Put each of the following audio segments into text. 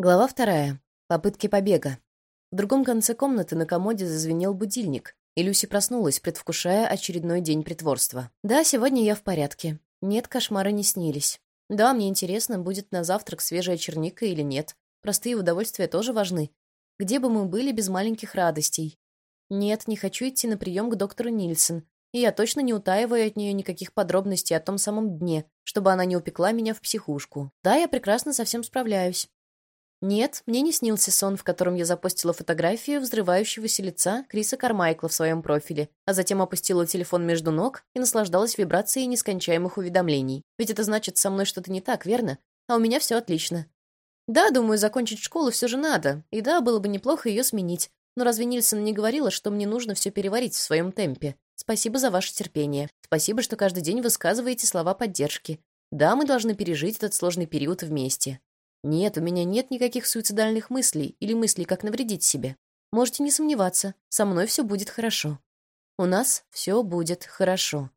Глава вторая. Попытки побега. В другом конце комнаты на комоде зазвенел будильник, и Люси проснулась, предвкушая очередной день притворства. «Да, сегодня я в порядке. Нет, кошмары не снились. Да, мне интересно, будет на завтрак свежая черника или нет. Простые удовольствия тоже важны. Где бы мы были без маленьких радостей? Нет, не хочу идти на прием к доктору Нильсон, и я точно не утаиваю от нее никаких подробностей о том самом дне, чтобы она не упекла меня в психушку. Да, я прекрасно со всем справляюсь. Нет, мне не снился сон, в котором я запостила фотографию взрывающегося лица Криса Кармайкла в своем профиле, а затем опустила телефон между ног и наслаждалась вибрацией нескончаемых уведомлений. Ведь это значит, со мной что-то не так, верно? А у меня все отлично. Да, думаю, закончить школу все же надо, и да, было бы неплохо ее сменить. Но разве Нильсон не говорила, что мне нужно все переварить в своем темпе? Спасибо за ваше терпение. Спасибо, что каждый день высказываете слова поддержки. Да, мы должны пережить этот сложный период вместе. Нет, у меня нет никаких суицидальных мыслей или мыслей, как навредить себе. Можете не сомневаться, со мной все будет хорошо. У нас все будет хорошо.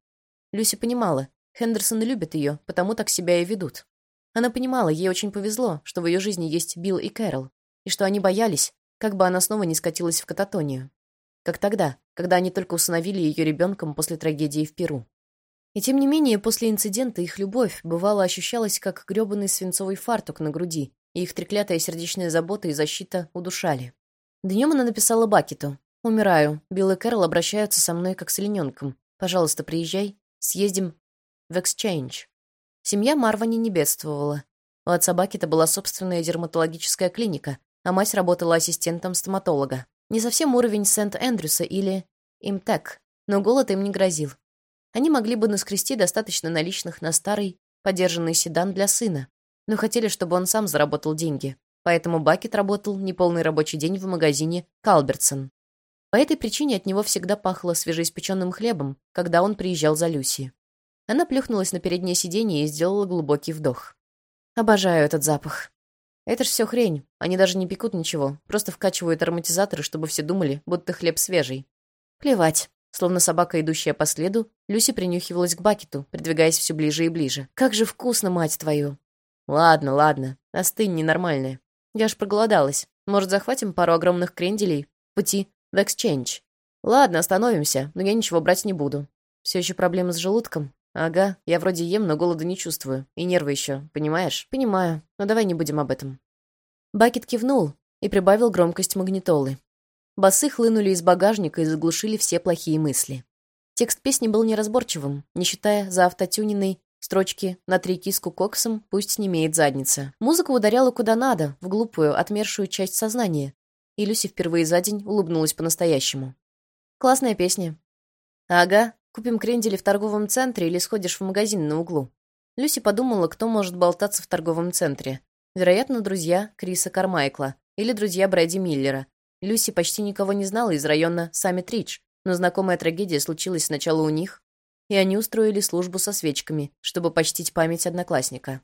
Люси понимала, Хендерсоны любят ее, потому так себя и ведут. Она понимала, ей очень повезло, что в ее жизни есть Билл и Кэрол, и что они боялись, как бы она снова не скатилась в кататонию. Как тогда, когда они только усыновили ее ребенком после трагедии в Перу. И тем не менее, после инцидента их любовь, бывало, ощущалась как грёбаный свинцовый фартук на груди, и их треклятая сердечная забота и защита удушали. Днем она написала Бакету. «Умираю. Билл и Кэрол обращаются со мной как с олененком. Пожалуйста, приезжай. Съездим в Exchange». Семья Марвани не бедствовала. У отца Бакета была собственная дерматологическая клиника, а мать работала ассистентом стоматолога. Не совсем уровень Сент-Эндрюса или Имтек, но голод им не грозил. Они могли бы наскрести достаточно наличных на старый, подержанный седан для сына, но хотели, чтобы он сам заработал деньги. Поэтому Бакет работал неполный рабочий день в магазине «Калбертсон». По этой причине от него всегда пахло свежеиспеченным хлебом, когда он приезжал за Люси. Она плюхнулась на переднее сиденье и сделала глубокий вдох. «Обожаю этот запах. Это ж все хрень. Они даже не пекут ничего, просто вкачивают ароматизаторы, чтобы все думали, будто хлеб свежий. Плевать. Словно собака, идущая по следу, Люси принюхивалась к Бакету, придвигаясь все ближе и ближе. «Как же вкусно, мать твою!» «Ладно, ладно. Остынь, ненормальная. Я ж проголодалась. Может, захватим пару огромных кренделей? Пути в Exchange. Ладно, остановимся, но я ничего брать не буду. Все еще проблемы с желудком? Ага, я вроде ем, но голода не чувствую. И нервы еще, понимаешь? Понимаю, но давай не будем об этом». Бакет кивнул и прибавил громкость магнитолы. Басы хлынули из багажника и заглушили все плохие мысли. Текст песни был неразборчивым, не считая за автотюненной строчки «На три киску коксом пусть не имеет задница». Музыка ударяла куда надо, в глупую, отмершую часть сознания. И Люси впервые за день улыбнулась по-настоящему. «Классная песня». «Ага, купим крендели в торговом центре или сходишь в магазин на углу». Люси подумала, кто может болтаться в торговом центре. Вероятно, друзья Криса Кармайкла или друзья Брэди Миллера, Люси почти никого не знала из района Саммит-Ридж, но знакомая трагедия случилась сначала у них, и они устроили службу со свечками, чтобы почтить память одноклассника.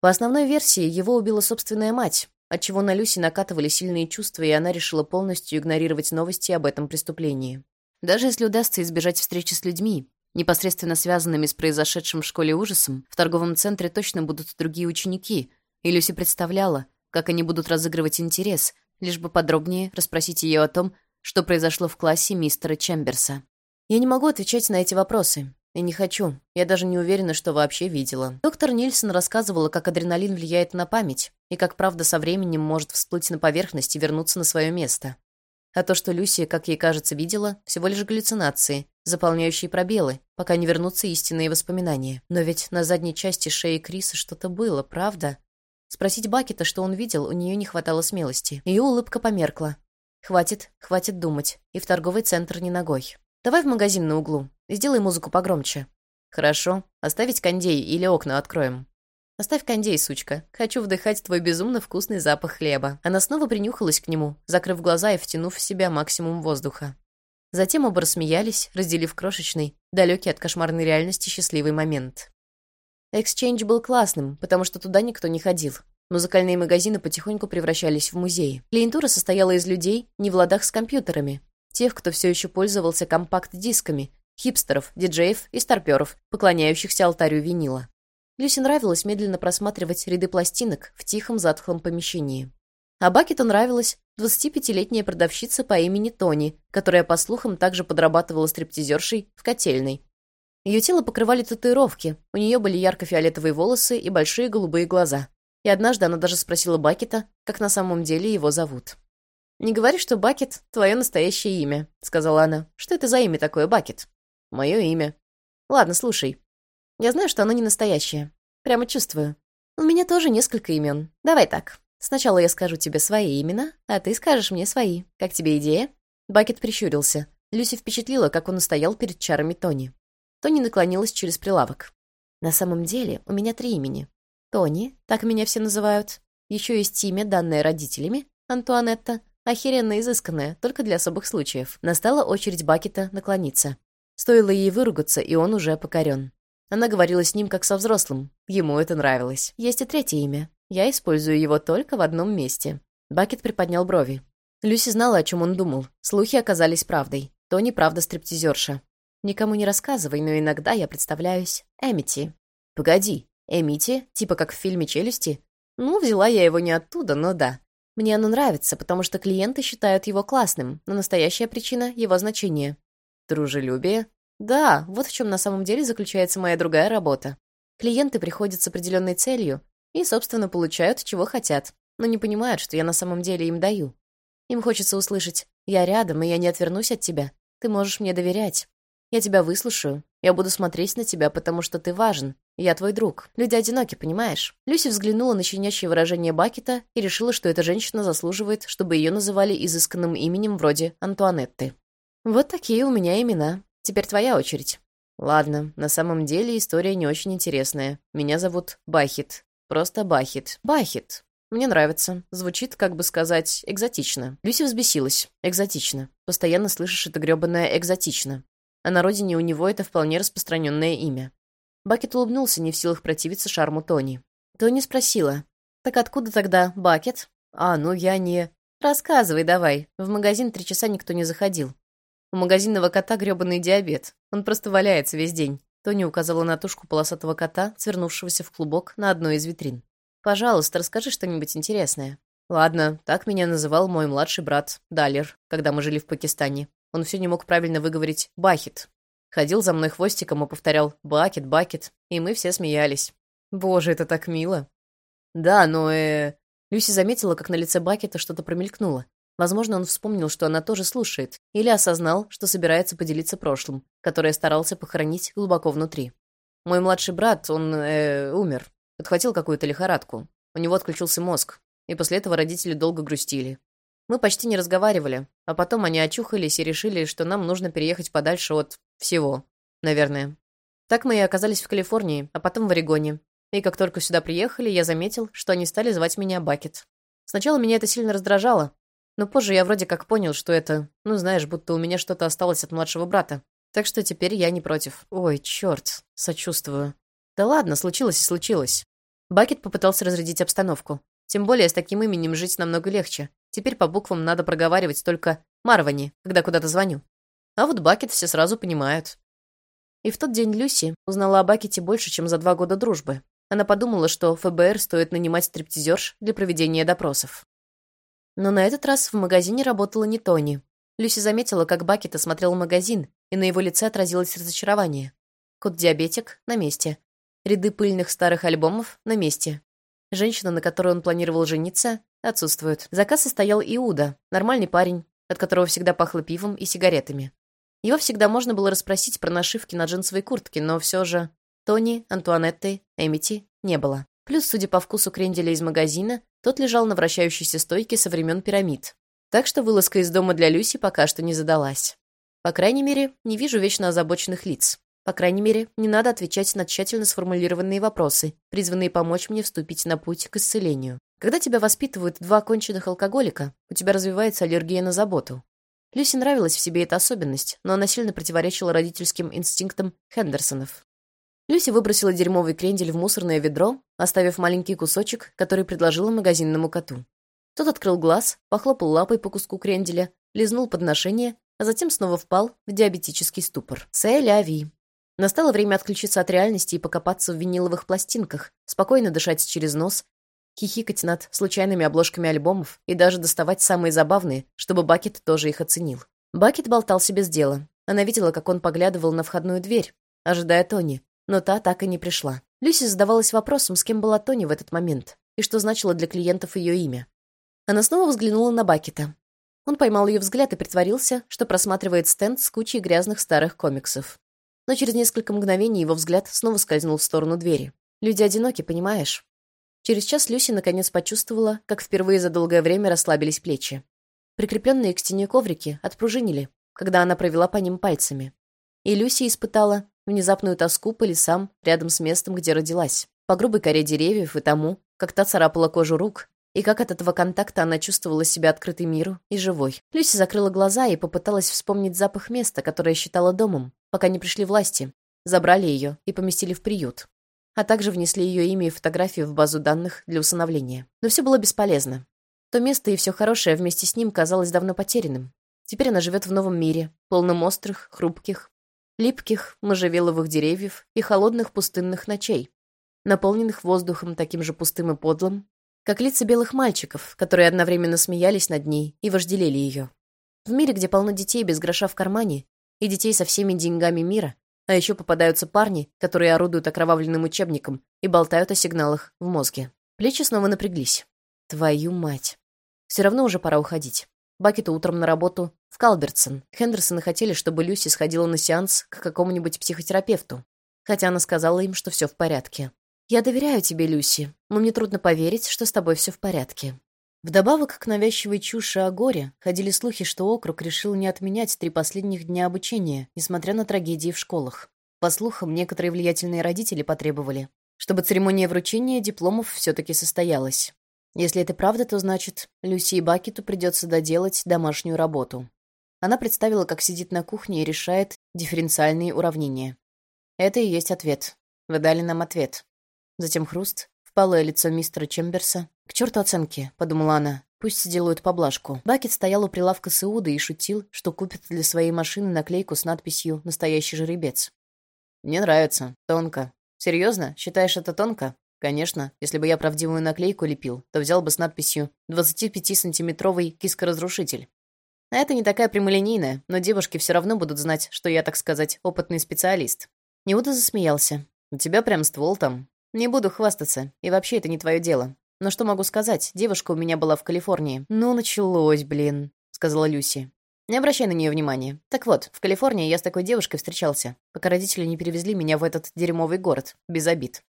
По основной версии, его убила собственная мать, отчего на Люси накатывали сильные чувства, и она решила полностью игнорировать новости об этом преступлении. Даже если удастся избежать встречи с людьми, непосредственно связанными с произошедшим в школе ужасом, в торговом центре точно будут другие ученики, и Люси представляла, как они будут разыгрывать интерес, лишь бы подробнее расспросить ее о том, что произошло в классе мистера Чемберса. Я не могу отвечать на эти вопросы. И не хочу. Я даже не уверена, что вообще видела. Доктор Нильсон рассказывала, как адреналин влияет на память, и как правда со временем может всплыть на поверхность и вернуться на свое место. А то, что Люси, как ей кажется, видела, всего лишь галлюцинации, заполняющие пробелы, пока не вернутся истинные воспоминания. Но ведь на задней части шеи Криса что-то было, правда? Спросить Бакета, что он видел, у нее не хватало смелости. Ее улыбка померкла. Хватит, хватит думать. И в торговый центр не ногой. Давай в магазин на углу. Сделай музыку погромче. Хорошо. Оставить кондей или окна откроем? Оставь кондей, сучка. Хочу вдыхать твой безумно вкусный запах хлеба. Она снова принюхалась к нему, закрыв глаза и втянув в себя максимум воздуха. Затем оба рассмеялись, разделив крошечный, далекий от кошмарной реальности счастливый момент. Exchange был классным, потому что туда никто не ходил. Музыкальные магазины потихоньку превращались в музеи. Клиентура состояла из людей, не в ладах с компьютерами. Тех, кто все еще пользовался компакт-дисками, хипстеров, диджеев и старперов, поклоняющихся алтарю винила. Люсе нравилось медленно просматривать ряды пластинок в тихом затхлом помещении. А Бакету нравилась 25-летняя продавщица по имени Тони, которая, по слухам, также подрабатывала стриптизершей в котельной. Ее тело покрывали татуировки, у нее были ярко-фиолетовые волосы и большие голубые глаза. И однажды она даже спросила Бакета, как на самом деле его зовут. «Не говори, что Бакет — твое настоящее имя», — сказала она. «Что это за имя такое, Бакет?» «Мое имя». «Ладно, слушай. Я знаю, что оно не настоящее. Прямо чувствую. У меня тоже несколько имен. Давай так. Сначала я скажу тебе свои имена, а ты скажешь мне свои. Как тебе идея?» Бакет прищурился. Люси впечатлила, как он стоял перед чарами Тони. Тони наклонилась через прилавок. «На самом деле у меня три имени. Тони, так меня все называют. Еще есть имя, данное родителями, Антуанетта, охеренно изысканное, только для особых случаев. Настала очередь Бакета наклониться. Стоило ей выругаться, и он уже покорен. Она говорила с ним как со взрослым. Ему это нравилось. Есть и третье имя. Я использую его только в одном месте. Бакет приподнял брови. Люси знала, о чем он думал. Слухи оказались правдой. Тони правда стриптизерша. Никому не рассказывай, но иногда я представляюсь Эмити. Погоди, Эмити? Типа как в фильме «Челюсти»? Ну, взяла я его не оттуда, но да. Мне оно нравится, потому что клиенты считают его классным, но настоящая причина — его значение. Дружелюбие? Да, вот в чем на самом деле заключается моя другая работа. Клиенты приходят с определенной целью и, собственно, получают, чего хотят, но не понимают, что я на самом деле им даю. Им хочется услышать «Я рядом, и я не отвернусь от тебя. Ты можешь мне доверять. Я тебя выслушаю. Я буду смотреть на тебя, потому что ты важен. Я твой друг. Люди одиноки, понимаешь?» Люси взглянула на щенячье выражение Бакета и решила, что эта женщина заслуживает, чтобы ее называли изысканным именем вроде Антуанетты. «Вот такие у меня имена. Теперь твоя очередь». «Ладно, на самом деле история не очень интересная. Меня зовут Бахит. Просто Бахит. Бахит. Мне нравится. Звучит, как бы сказать, экзотично». Люси взбесилась. «Экзотично. Постоянно слышишь это грёбаное «экзотично» а на родине у него это вполне распространенное имя. Бакет улыбнулся, не в силах противиться шарму Тони. Тони спросила, «Так откуда тогда Бакет?» «А, ну я не...» «Рассказывай давай. В магазин три часа никто не заходил. У магазинного кота грёбаный диабет. Он просто валяется весь день». Тони указала на тушку полосатого кота, свернувшегося в клубок на одной из витрин. «Пожалуйста, расскажи что-нибудь интересное». «Ладно, так меня называл мой младший брат, Далер, когда мы жили в Пакистане. Он все не мог правильно выговорить «бахит». Ходил за мной хвостиком и повторял «бакет, бакет», и мы все смеялись. Боже, это так мило. Да, но э... Люси заметила, как на лице Бакета что-то промелькнуло. Возможно, он вспомнил, что она тоже слушает, или осознал, что собирается поделиться прошлым, которое старался похоронить глубоко внутри. Мой младший брат, он, э, умер. Подхватил какую-то лихорадку. У него отключился мозг, и после этого родители долго грустили. Мы почти не разговаривали, а потом они очухались и решили, что нам нужно переехать подальше от всего, наверное. Так мы и оказались в Калифорнии, а потом в Орегоне. И как только сюда приехали, я заметил, что они стали звать меня Бакет. Сначала меня это сильно раздражало, но позже я вроде как понял, что это, ну знаешь, будто у меня что-то осталось от младшего брата. Так что теперь я не против. Ой, черт, сочувствую. Да ладно, случилось и случилось. Бакет попытался разрядить обстановку. Тем более с таким именем жить намного легче. Теперь по буквам надо проговаривать только «Марвани», когда куда-то звоню. А вот Бакет все сразу понимают. И в тот день Люси узнала о Бакете больше, чем за два года дружбы. Она подумала, что ФБР стоит нанимать стриптизерш для проведения допросов. Но на этот раз в магазине работала не Тони. Люси заметила, как Бакет осмотрел магазин, и на его лице отразилось разочарование. Кот-диабетик на месте. Ряды пыльных старых альбомов на месте. Женщина, на которой он планировал жениться, отсутствует. Заказ состоял Иуда, нормальный парень, от которого всегда пахло пивом и сигаретами. Его всегда можно было расспросить про нашивки на джинсовой куртке, но все же Тони, Антуанетты, Эмити не было. Плюс, судя по вкусу кренделя из магазина, тот лежал на вращающейся стойке со времен пирамид. Так что вылазка из дома для Люси пока что не задалась. По крайней мере, не вижу вечно озабоченных лиц. По крайней мере, не надо отвечать на тщательно сформулированные вопросы, призванные помочь мне вступить на путь к исцелению. Когда тебя воспитывают два конченых алкоголика, у тебя развивается аллергия на заботу. Люси нравилась в себе эта особенность, но она сильно противоречила родительским инстинктам Хендерсонов. Люси выбросила дерьмовый крендель в мусорное ведро, оставив маленький кусочек, который предложила магазинному коту. Тот открыл глаз, похлопал лапой по куску кренделя, лизнул подношение, а затем снова впал в диабетический ступор. «Сэ-ля-ви», Настало время отключиться от реальности и покопаться в виниловых пластинках, спокойно дышать через нос, хихикать над случайными обложками альбомов и даже доставать самые забавные, чтобы Бакет тоже их оценил. Бакет болтался без дела. Она видела, как он поглядывал на входную дверь, ожидая Тони, но та так и не пришла. Люси задавалась вопросом, с кем была Тони в этот момент, и что значило для клиентов ее имя. Она снова взглянула на Бакета. Он поймал ее взгляд и притворился, что просматривает стенд с кучей грязных старых комиксов. Но через несколько мгновений его взгляд снова скользнул в сторону двери. «Люди одиноки, понимаешь?» Через час Люси наконец почувствовала, как впервые за долгое время расслабились плечи. Прикрепленные к стене коврики отпружинили, когда она провела по ним пальцами. И Люси испытала внезапную тоску по лесам рядом с местом, где родилась, по грубой коре деревьев и тому, как та царапала кожу рук, и как от этого контакта она чувствовала себя открытой миру и живой. Люси закрыла глаза и попыталась вспомнить запах места, которое считала домом, пока не пришли власти, забрали ее и поместили в приют, а также внесли ее имя и фотографию в базу данных для усыновления. Но все было бесполезно. То место и все хорошее вместе с ним казалось давно потерянным. Теперь она живет в новом мире, полном острых, хрупких, липких можжевеловых деревьев и холодных пустынных ночей, наполненных воздухом таким же пустым и подлым, как лица белых мальчиков, которые одновременно смеялись над ней и вожделели ее. В мире, где полно детей без гроша в кармане и детей со всеми деньгами мира, а еще попадаются парни, которые орудуют окровавленным учебником и болтают о сигналах в мозге. Плечи снова напряглись. Твою мать. Все равно уже пора уходить. Бакету утром на работу в Калбертсон. Хендерсоны хотели, чтобы Люси сходила на сеанс к какому-нибудь психотерапевту. Хотя она сказала им, что все в порядке. «Я доверяю тебе, Люси, но мне трудно поверить, что с тобой все в порядке». Вдобавок к навязчивой чуши о горе ходили слухи, что округ решил не отменять три последних дня обучения, несмотря на трагедии в школах. По слухам, некоторые влиятельные родители потребовали, чтобы церемония вручения дипломов все-таки состоялась. Если это правда, то значит, Люси и Бакету придется доделать домашнюю работу. Она представила, как сидит на кухне и решает дифференциальные уравнения. Это и есть ответ. Вы дали нам ответ. Затем хруст, впалое лицо мистера Чемберса. «К черту оценки», — подумала она. «Пусть сделают поблажку». Бакет стоял у прилавка с и шутил, что купит для своей машины наклейку с надписью «Настоящий жеребец». «Мне нравится. Тонко. Серьезно? Считаешь это тонко?» Конечно, если бы я правдивую наклейку лепил, то взял бы с надписью «25-сантиметровый киска-разрушитель». А это не такая прямолинейная, но девушки все равно будут знать, что я, так сказать, опытный специалист. Неуда засмеялся. «У тебя прям ствол там». «Не буду хвастаться, и вообще это не твое дело. Но что могу сказать, девушка у меня была в Калифорнии». «Ну, началось, блин», — сказала Люси. «Не обращай на нее внимания. Так вот, в Калифорнии я с такой девушкой встречался, пока родители не перевезли меня в этот дерьмовый город, без обид.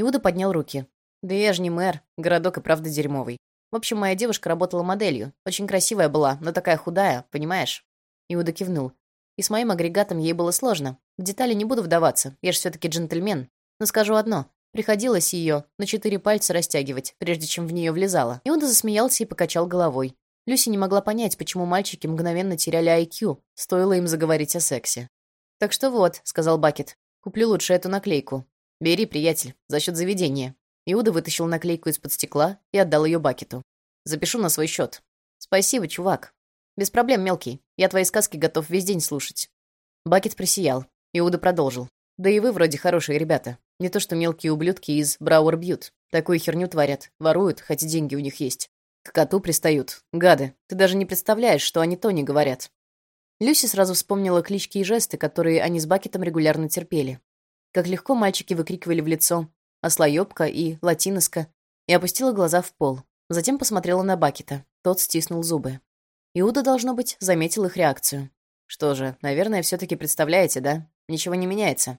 Иуда поднял руки. «Да я же не мэр. Городок и правда дерьмовый. В общем, моя девушка работала моделью. Очень красивая была, но такая худая, понимаешь?» Иуда кивнул. «И с моим агрегатом ей было сложно. В детали не буду вдаваться, я же все-таки джентльмен. Но скажу одно. Приходилось ее на четыре пальца растягивать, прежде чем в нее влезала. Иуда засмеялся и покачал головой. Люси не могла понять, почему мальчики мгновенно теряли IQ, стоило им заговорить о сексе. «Так что вот», — сказал Бакет, — «куплю лучше эту наклейку. «Бери, приятель, за счет заведения». Иуда вытащил наклейку из-под стекла и отдал ее Бакету. «Запишу на свой счет». «Спасибо, чувак». «Без проблем, мелкий. Я твои сказки готов весь день слушать». Бакет просиял. Иуда продолжил. «Да и вы вроде хорошие ребята. Не то что мелкие ублюдки из Брауэр Бьют. Такую херню творят. Воруют, хотя деньги у них есть. К коту пристают. Гады. Ты даже не представляешь, что они то не говорят». Люси сразу вспомнила клички и жесты, которые они с Бакетом регулярно терпели. Как легко мальчики выкрикивали в лицо «Ослоёбка» и «Латиноска» и опустила глаза в пол. Затем посмотрела на Бакета. Тот стиснул зубы. Иуда, должно быть, заметил их реакцию. Что же, наверное, все таки представляете, да? Ничего не меняется.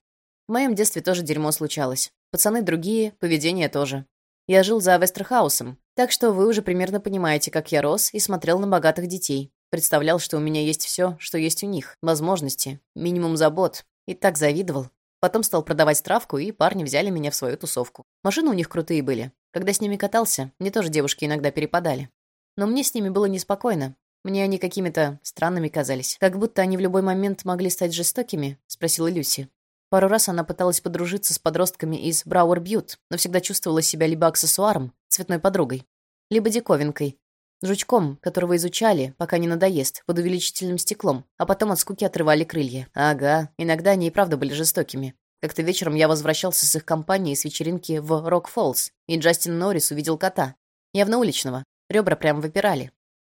В моем детстве тоже дерьмо случалось. Пацаны другие, поведение тоже. Я жил за Вестерхаусом, так что вы уже примерно понимаете, как я рос и смотрел на богатых детей. Представлял, что у меня есть все, что есть у них. Возможности, минимум забот. И так завидовал. Потом стал продавать травку, и парни взяли меня в свою тусовку. Машины у них крутые были. Когда с ними катался, мне тоже девушки иногда перепадали. Но мне с ними было неспокойно. Мне они какими-то странными казались. Как будто они в любой момент могли стать жестокими, спросила Люси. Пару раз она пыталась подружиться с подростками из Брауэр Бьют, но всегда чувствовала себя либо аксессуаром, цветной подругой, либо диковинкой, жучком, которого изучали, пока не надоест, под увеличительным стеклом, а потом от скуки отрывали крылья. Ага, иногда они и правда были жестокими. Как-то вечером я возвращался с их компанией с вечеринки в Рок-Фоллс, и Джастин Норрис увидел кота. Явно уличного. Ребра прям выпирали.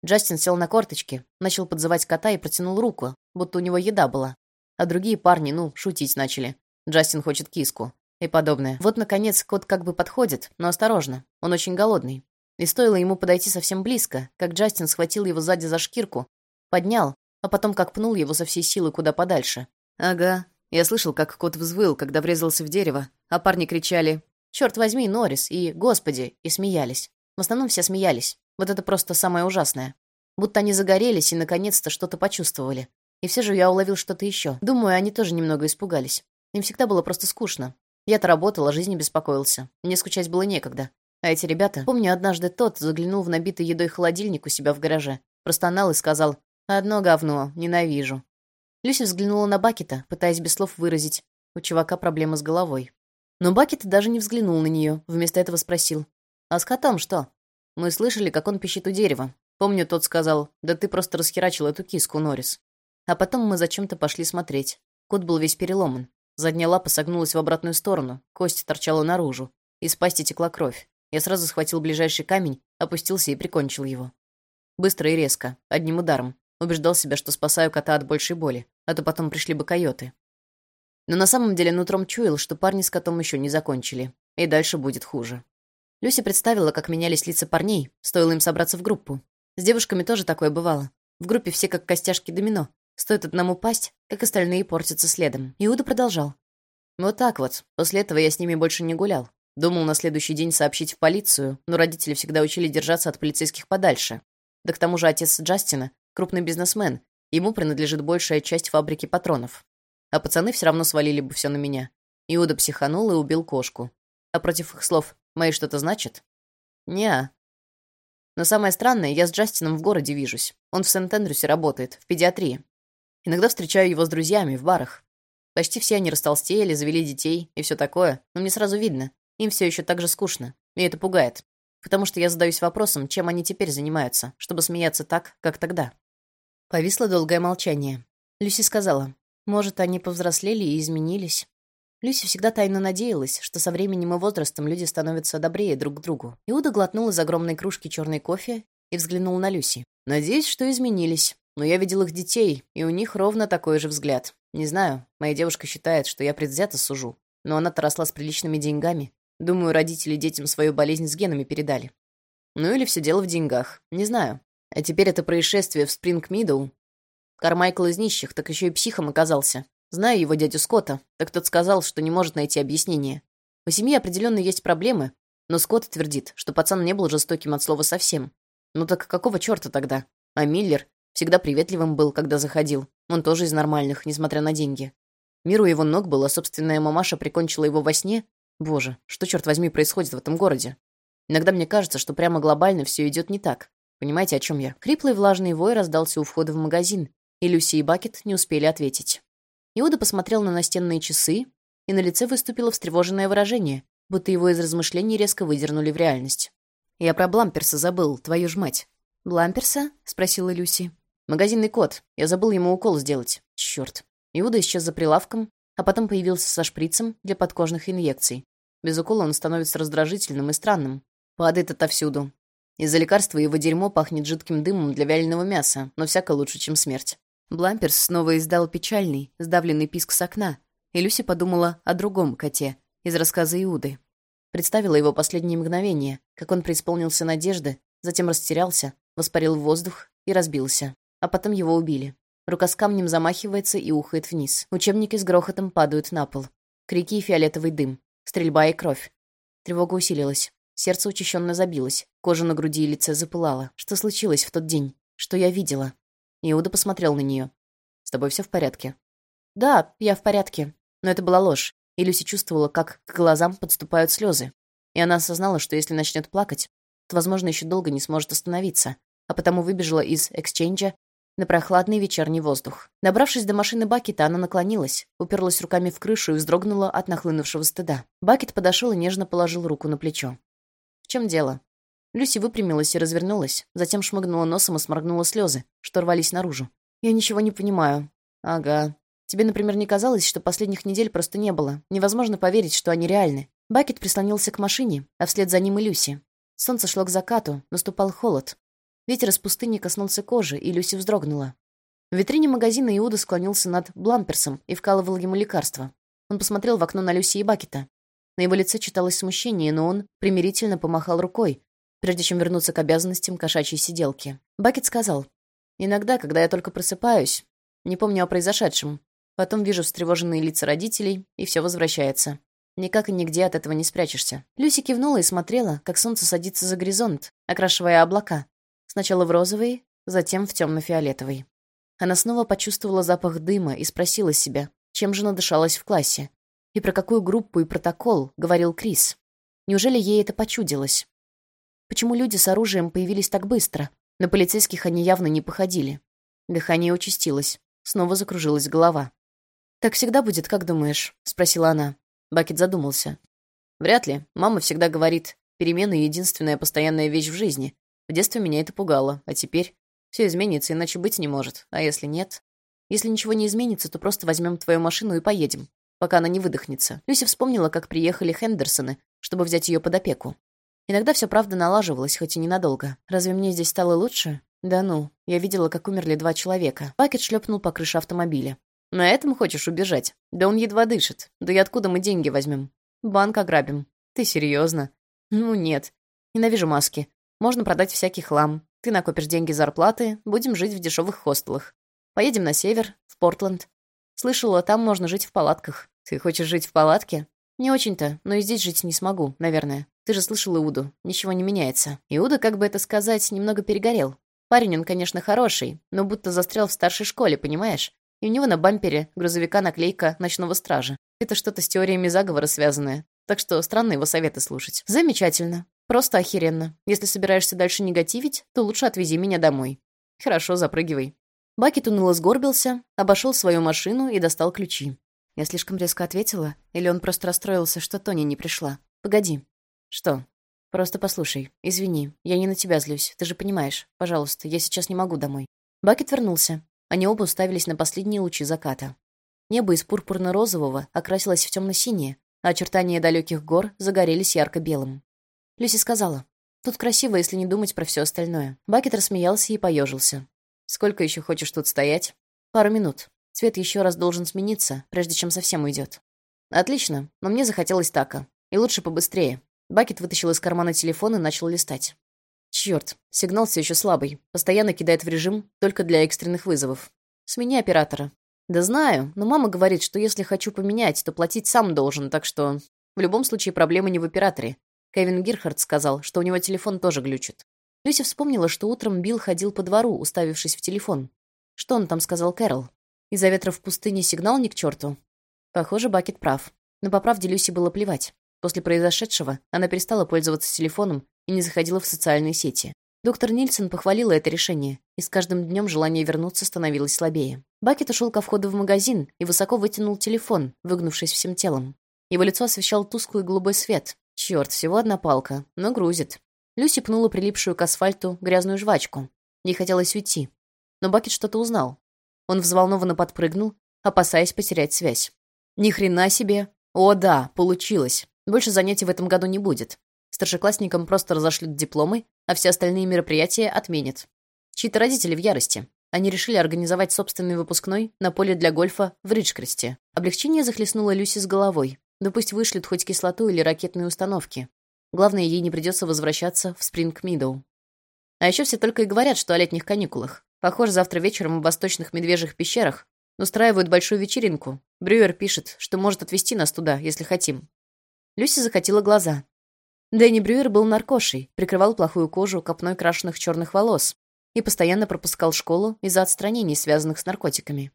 Джастин сел на корточки, начал подзывать кота и протянул руку, будто у него еда была. А другие парни, ну, шутить начали. Джастин хочет киску. И подобное. Вот, наконец, кот как бы подходит, но осторожно. Он очень голодный. И стоило ему подойти совсем близко, как Джастин схватил его сзади за шкирку, поднял, а потом как пнул его со всей силы куда подальше. Ага. Я слышал, как кот взвыл, когда врезался в дерево, а парни кричали «Черт возьми, Норрис!» и «Господи!» и смеялись. В основном все смеялись. Вот это просто самое ужасное. Будто они загорелись и наконец-то что-то почувствовали. И все же я уловил что-то еще. Думаю, они тоже немного испугались. Им всегда было просто скучно. Я-то работал, о жизни беспокоился. Мне скучать было некогда. А эти ребята... Помню, однажды тот заглянул в набитый едой холодильник у себя в гараже, простонал и сказал «Одно говно, ненавижу». Люся взглянула на Бакета, пытаясь без слов выразить. У чувака проблема с головой. Но Бакет даже не взглянул на нее, вместо этого спросил. «А с котом что?» Мы слышали, как он пищит у дерева. Помню, тот сказал, «Да ты просто расхерачил эту киску, Норрис». А потом мы зачем-то пошли смотреть. Кот был весь переломан. Задняя лапа согнулась в обратную сторону, кость торчала наружу. Из пасти текла кровь. Я сразу схватил ближайший камень, опустился и прикончил его. Быстро и резко, одним ударом. Убеждал себя, что спасаю кота от большей боли, а то потом пришли бы койоты. Но на самом деле нутром чуял, что парни с котом еще не закончили. И дальше будет хуже. Люся представила, как менялись лица парней, стоило им собраться в группу. С девушками тоже такое бывало. В группе все как костяшки домино. Стоит одному пасть, как остальные портятся следом. Иуда продолжал. Вот так вот. После этого я с ними больше не гулял. Думал на следующий день сообщить в полицию, но родители всегда учили держаться от полицейских подальше. Да к тому же отец Джастина — крупный бизнесмен, ему принадлежит большая часть фабрики патронов. А пацаны все равно свалили бы все на меня. Иуда психанул и убил кошку. А против их слов «мои что-то значит?» Неа. Но самое странное, я с Джастином в городе вижусь. Он в Сент-Эндрюсе работает, в педиатрии. Иногда встречаю его с друзьями в барах. Почти все они растолстели, завели детей и все такое, но мне сразу видно, им все еще так же скучно, и это пугает. Потому что я задаюсь вопросом, чем они теперь занимаются, чтобы смеяться так, как тогда. Повисло долгое молчание. Люси сказала, может, они повзрослели и изменились. Люси всегда тайно надеялась, что со временем и возрастом люди становятся добрее друг к другу. Иуда глотнул из огромной кружки черный кофе и взглянул на Люси. «Надеюсь, что изменились. Но я видел их детей, и у них ровно такой же взгляд. Не знаю, моя девушка считает, что я предвзято сужу. Но она-то росла с приличными деньгами. Думаю, родители детям свою болезнь с генами передали. Ну или все дело в деньгах. Не знаю. А теперь это происшествие в Спринг-Мидоу. Кармайкл из нищих, так еще и психом оказался. Знаю его дядю Скотта, так тот сказал, что не может найти объяснение. У семьи определенно есть проблемы, но Скотт твердит, что пацан не был жестоким от слова совсем. Ну так какого черта тогда? А Миллер Всегда приветливым был, когда заходил. Он тоже из нормальных, несмотря на деньги. Мир у его ног был, а собственная мамаша прикончила его во сне. Боже, что, черт возьми, происходит в этом городе? Иногда мне кажется, что прямо глобально все идет не так. Понимаете, о чем я? Хриплый влажный вой раздался у входа в магазин, и Люси и Бакет не успели ответить. Иуда посмотрел на настенные часы, и на лице выступило встревоженное выражение, будто его из размышлений резко выдернули в реальность. «Я про Бламперса забыл, твою ж мать». «Бламперса?» — спросила Люси. Магазинный кот. Я забыл ему укол сделать. Черт. Иуда исчез за прилавком, а потом появился со шприцем для подкожных инъекций. Без укола он становится раздражительным и странным. Падает отовсюду. Из-за лекарства его дерьмо пахнет жидким дымом для вяленого мяса, но всяко лучше, чем смерть. Бламперс снова издал печальный, сдавленный писк с окна, и Люси подумала о другом коте из рассказа Иуды. Представила его последние мгновения, как он преисполнился надежды, затем растерялся, воспарил в воздух и разбился а потом его убили. Рука с камнем замахивается и ухает вниз. Учебники с грохотом падают на пол. Крики и фиолетовый дым. Стрельба и кровь. Тревога усилилась. Сердце учащенно забилось. Кожа на груди и лице запылала. Что случилось в тот день? Что я видела? Иуда посмотрел на нее. «С тобой все в порядке?» «Да, я в порядке». Но это была ложь. И Люси чувствовала, как к глазам подступают слезы. И она осознала, что если начнет плакать, то, возможно, еще долго не сможет остановиться, а потому выбежала из эксченджа на прохладный вечерний воздух. Добравшись до машины Бакета, она наклонилась, уперлась руками в крышу и вздрогнула от нахлынувшего стыда. Бакет подошел и нежно положил руку на плечо. «В чем дело?» Люси выпрямилась и развернулась, затем шмыгнула носом и сморгнула слезы, что рвались наружу. «Я ничего не понимаю». «Ага. Тебе, например, не казалось, что последних недель просто не было? Невозможно поверить, что они реальны. Бакет прислонился к машине, а вслед за ним и Люси. Солнце шло к закату, наступал холод. Ветер из пустыни коснулся кожи, и Люси вздрогнула. В витрине магазина Иуда склонился над Бламперсом и вкалывал ему лекарство. Он посмотрел в окно на Люси и Бакета. На его лице читалось смущение, но он примирительно помахал рукой, прежде чем вернуться к обязанностям кошачьей сиделки. Бакет сказал, «Иногда, когда я только просыпаюсь, не помню о произошедшем. Потом вижу встревоженные лица родителей, и все возвращается. Никак и нигде от этого не спрячешься». Люси кивнула и смотрела, как солнце садится за горизонт, окрашивая облака. Сначала в розовый, затем в темно-фиолетовый. Она снова почувствовала запах дыма и спросила себя, чем же надышалась в классе. И про какую группу и протокол говорил Крис. Неужели ей это почудилось? Почему люди с оружием появились так быстро? На полицейских они явно не походили. Дыхание участилось. Снова закружилась голова. «Так всегда будет, как думаешь?» — спросила она. Бакет задумался. «Вряд ли. Мама всегда говорит, перемены — единственная постоянная вещь в жизни. В детстве меня это пугало, а теперь все изменится, иначе быть не может. А если нет? Если ничего не изменится, то просто возьмем твою машину и поедем, пока она не выдохнется. Люси вспомнила, как приехали Хендерсоны, чтобы взять ее под опеку. Иногда все правда налаживалось, хоть и ненадолго. Разве мне здесь стало лучше? Да ну, я видела, как умерли два человека. Пакет шлепнул по крыше автомобиля. На этом хочешь убежать? Да он едва дышит. Да и откуда мы деньги возьмем? Банк ограбим. Ты серьезно? Ну нет. Ненавижу маски. Можно продать всякий хлам. Ты накопишь деньги зарплаты, будем жить в дешевых хостелах. Поедем на север, в Портленд. Слышала, там можно жить в палатках. Ты хочешь жить в палатке? Не очень-то, но и здесь жить не смогу, наверное. Ты же слышал Иуду. Ничего не меняется. Иуда, как бы это сказать, немного перегорел. Парень он, конечно, хороший, но будто застрял в старшей школе, понимаешь? И у него на бампере грузовика наклейка ночного стража. Это что-то с теориями заговора связанное. Так что странно его советы слушать. Замечательно. Просто охеренно. Если собираешься дальше негативить, то лучше отвези меня домой. Хорошо, запрыгивай. Бакет уныло сгорбился, обошел свою машину и достал ключи. Я слишком резко ответила? Или он просто расстроился, что Тони не пришла? Погоди. Что? Просто послушай. Извини, я не на тебя злюсь, ты же понимаешь. Пожалуйста, я сейчас не могу домой. Бакет вернулся. Они оба уставились на последние лучи заката. Небо из пурпурно-розового окрасилось в темно-синее, а очертания далеких гор загорелись ярко-белым. Люси сказала, «Тут красиво, если не думать про все остальное». Бакет рассмеялся и поежился. «Сколько еще хочешь тут стоять?» «Пару минут. Цвет еще раз должен смениться, прежде чем совсем уйдет. «Отлично, но мне захотелось така. И лучше побыстрее». Бакет вытащил из кармана телефон и начал листать. Черт, сигнал все еще слабый. Постоянно кидает в режим только для экстренных вызовов. Смени оператора. Да знаю, но мама говорит, что если хочу поменять, то платить сам должен, так что... В любом случае проблема не в операторе. Кевин Гирхард сказал, что у него телефон тоже глючит. Люся вспомнила, что утром Билл ходил по двору, уставившись в телефон. Что он там сказал Кэрол? Из-за ветра в пустыне сигнал ни к черту. Похоже, Бакет прав. Но по правде Люси было плевать. После произошедшего она перестала пользоваться телефоном и не заходила в социальные сети. Доктор Нильсон похвалила это решение, и с каждым днем желание вернуться становилось слабее. Бакет ушел ко входу в магазин и высоко вытянул телефон, выгнувшись всем телом. Его лицо освещал тусклый голубой свет. Черт, всего одна палка, но грузит. Люси пнула прилипшую к асфальту грязную жвачку. Ей хотелось уйти. Но Бакет что-то узнал. Он взволнованно подпрыгнул, опасаясь потерять связь. Ни хрена себе. О, да, получилось. Больше занятий в этом году не будет. Старшеклассникам просто разошлют дипломы, а все остальные мероприятия отменят. Чьи-то родители в ярости. Они решили организовать собственный выпускной на поле для гольфа в Риджкресте. Облегчение захлестнуло Люси с головой. Да пусть вышлют хоть кислоту или ракетные установки. Главное, ей не придется возвращаться в Спринг-Мидоу. А еще все только и говорят, что о летних каникулах. Похоже, завтра вечером в восточных медвежьих пещерах устраивают большую вечеринку. Брюер пишет, что может отвезти нас туда, если хотим. Люси закатила глаза. Дэнни Брюер был наркошей, прикрывал плохую кожу копной крашеных черных волос и постоянно пропускал школу из-за отстранений, связанных с наркотиками.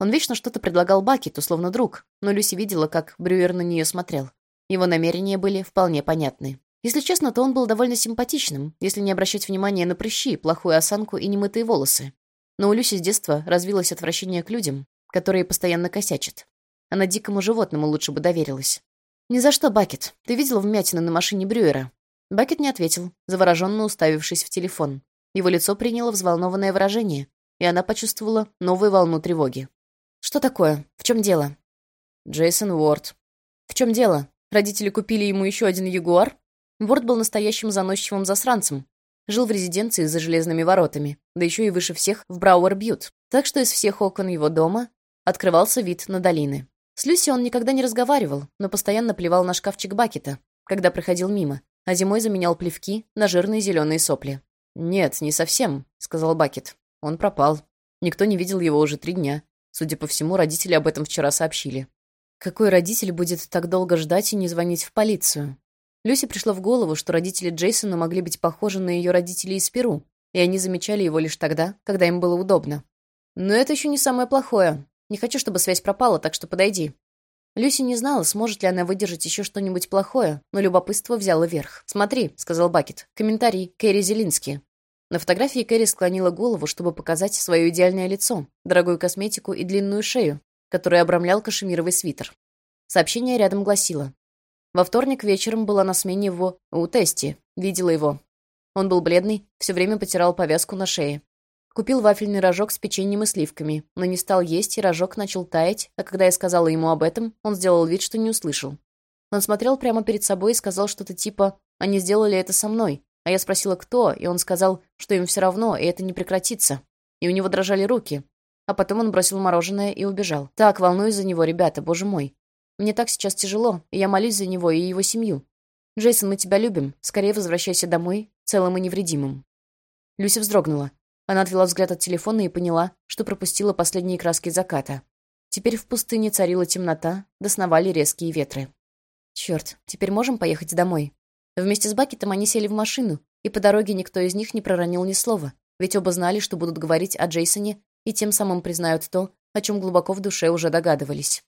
Он вечно что-то предлагал Бакет, условно друг, но Люси видела, как Брюер на нее смотрел. Его намерения были вполне понятны. Если честно, то он был довольно симпатичным, если не обращать внимания на прыщи, плохую осанку и немытые волосы. Но у Люси с детства развилось отвращение к людям, которые постоянно косячат. Она дикому животному лучше бы доверилась. «Ни за что, Бакет. Ты видел вмятины на машине Брюера?» Бакет не ответил, завороженно уставившись в телефон. Его лицо приняло взволнованное выражение, и она почувствовала новую волну тревоги. «Что такое? В чем дело?» «Джейсон Уорд». «В чем дело? Родители купили ему еще один Ягуар?» Уорд был настоящим заносчивым засранцем. Жил в резиденции за железными воротами, да еще и выше всех в Брауэр-Бьют. Так что из всех окон его дома открывался вид на долины. С Люси он никогда не разговаривал, но постоянно плевал на шкафчик Бакета, когда проходил мимо, а зимой заменял плевки на жирные зеленые сопли. «Нет, не совсем», — сказал Бакет. «Он пропал. Никто не видел его уже три дня. Судя по всему, родители об этом вчера сообщили». Какой родитель будет так долго ждать и не звонить в полицию? Люси пришло в голову, что родители Джейсона могли быть похожи на ее родителей из Перу, и они замечали его лишь тогда, когда им было удобно. Но это еще не самое плохое. Не хочу, чтобы связь пропала, так что подойди. Люси не знала, сможет ли она выдержать еще что-нибудь плохое, но любопытство взяло верх. «Смотри», — сказал Бакет, — «комментарий, Кэрри Зелински». На фотографии Кэрри склонила голову, чтобы показать свое идеальное лицо, дорогую косметику и длинную шею, которую обрамлял кашемировый свитер. Сообщение рядом гласило. Во вторник вечером была на смене в у Тести. Видела его. Он был бледный, все время потирал повязку на шее. Купил вафельный рожок с печеньем и сливками, но не стал есть, и рожок начал таять, а когда я сказала ему об этом, он сделал вид, что не услышал. Он смотрел прямо перед собой и сказал что-то типа «Они сделали это со мной», а я спросила, кто, и он сказал, что им все равно, и это не прекратится. И у него дрожали руки. А потом он бросил мороженое и убежал. Так, волнуюсь за него, ребята, боже мой. Мне так сейчас тяжело, и я молюсь за него и его семью. Джейсон, мы тебя любим. Скорее возвращайся домой, целым и невредимым». Люся вздрогнула. Она отвела взгляд от телефона и поняла, что пропустила последние краски заката. Теперь в пустыне царила темнота, досновали резкие ветры. Черт, теперь можем поехать домой?» Вместе с Бакетом они сели в машину, и по дороге никто из них не проронил ни слова, ведь оба знали, что будут говорить о Джейсоне и тем самым признают то, о чем глубоко в душе уже догадывались.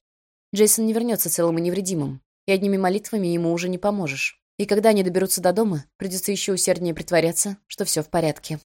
Джейсон не вернется целым и невредимым, и одними молитвами ему уже не поможешь. И когда они доберутся до дома, придется еще усерднее притворяться, что все в порядке.